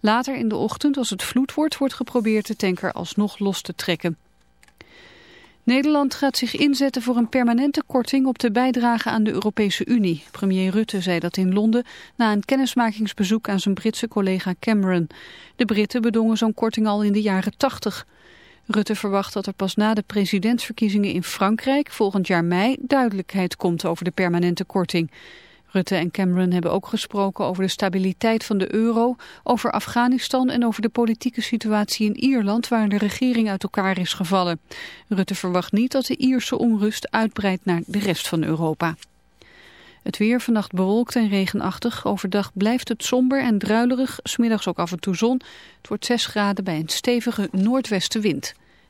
Later in de ochtend, als het vloed wordt, wordt geprobeerd de tanker alsnog los te trekken. Nederland gaat zich inzetten voor een permanente korting op de bijdrage aan de Europese Unie. Premier Rutte zei dat in Londen na een kennismakingsbezoek aan zijn Britse collega Cameron. De Britten bedongen zo'n korting al in de jaren 80. Rutte verwacht dat er pas na de presidentsverkiezingen in Frankrijk volgend jaar mei duidelijkheid komt over de permanente korting. Rutte en Cameron hebben ook gesproken over de stabiliteit van de euro, over Afghanistan en over de politieke situatie in Ierland waar de regering uit elkaar is gevallen. Rutte verwacht niet dat de Ierse onrust uitbreidt naar de rest van Europa. Het weer vannacht bewolkt en regenachtig. Overdag blijft het somber en druilerig. Smiddags ook af en toe zon. Het wordt 6 graden bij een stevige noordwestenwind.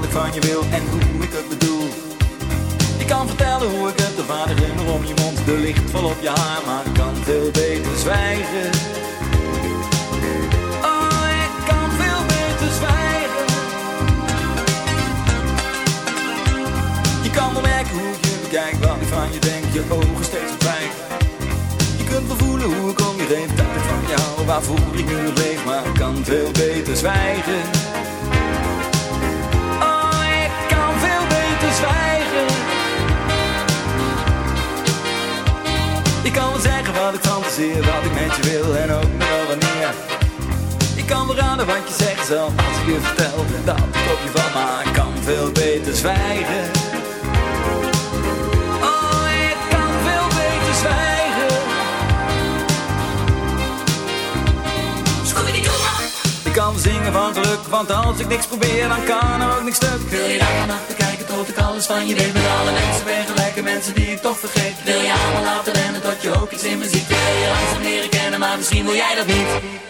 wat ik van je wil en hoe ik het bedoel. Je kan vertellen hoe ik het, de vader om je mond, de licht vol op je haar, maar ik kan veel beter zwijgen. Want als ik niks probeer, dan kan er ook niks stuk. Wil je daar vannacht kijken tot ik alles van je weet? Met alle mensen ben gelijke mensen die ik toch vergeet. Wil je allemaal laten rennen tot je ook iets in me ziet? Wil je langzaam leren kennen, maar misschien wil jij dat niet.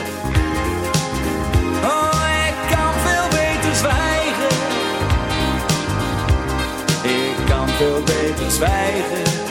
Veel beter zwijgen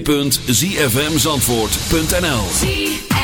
www.zfmzandvoort.nl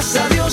gracias a Dios.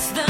That's the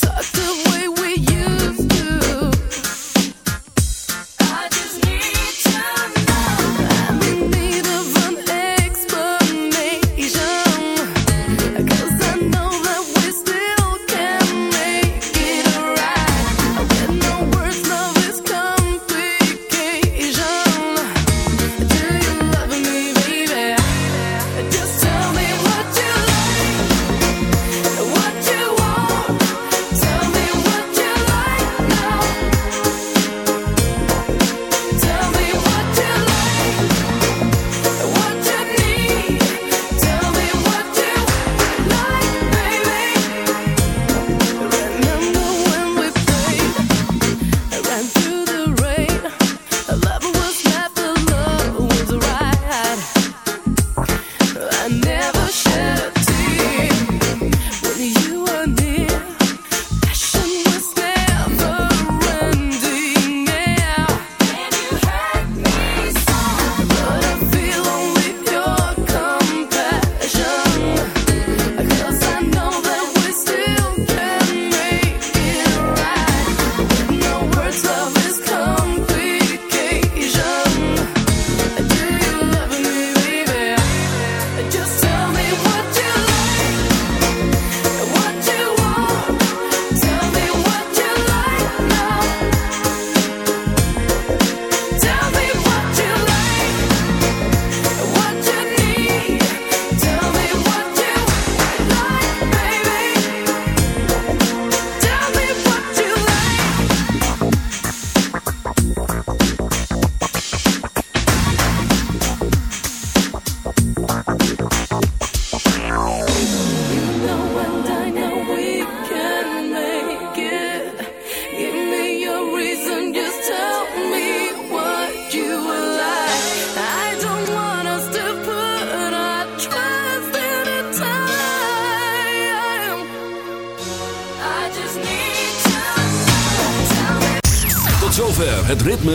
talk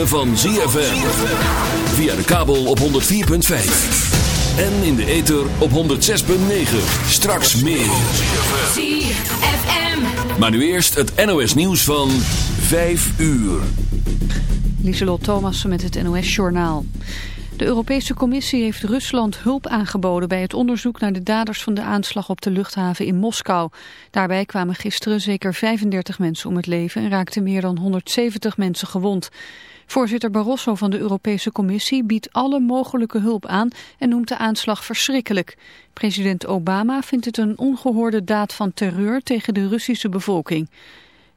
van ZFM. Via de kabel op 104.5. En in de ether op 106.9. Straks meer. ZFM. Maar nu eerst het NOS nieuws van 5 uur. Lieselot Thomassen met het NOS Journaal. De Europese Commissie heeft Rusland hulp aangeboden bij het onderzoek naar de daders van de aanslag op de luchthaven in Moskou. Daarbij kwamen gisteren zeker 35 mensen om het leven en raakten meer dan 170 mensen gewond. Voorzitter Barroso van de Europese Commissie biedt alle mogelijke hulp aan en noemt de aanslag verschrikkelijk. President Obama vindt het een ongehoorde daad van terreur tegen de Russische bevolking.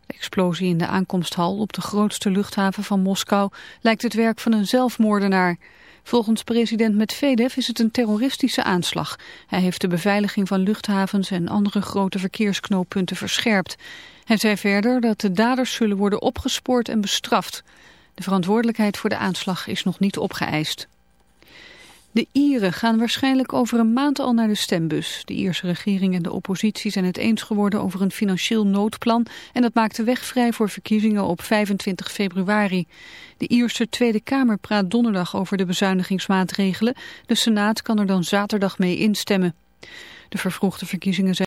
De explosie in de aankomsthal op de grootste luchthaven van Moskou lijkt het werk van een zelfmoordenaar. Volgens president Medvedev is het een terroristische aanslag. Hij heeft de beveiliging van luchthavens en andere grote verkeersknooppunten verscherpt. Hij zei verder dat de daders zullen worden opgespoord en bestraft. De verantwoordelijkheid voor de aanslag is nog niet opgeëist. De Ieren gaan waarschijnlijk over een maand al naar de stembus. De Ierse regering en de oppositie zijn het eens geworden over een financieel noodplan... en dat maakt de weg vrij voor verkiezingen op 25 februari. De Ierse Tweede Kamer praat donderdag over de bezuinigingsmaatregelen. De Senaat kan er dan zaterdag mee instemmen. De vervroegde verkiezingen zijn...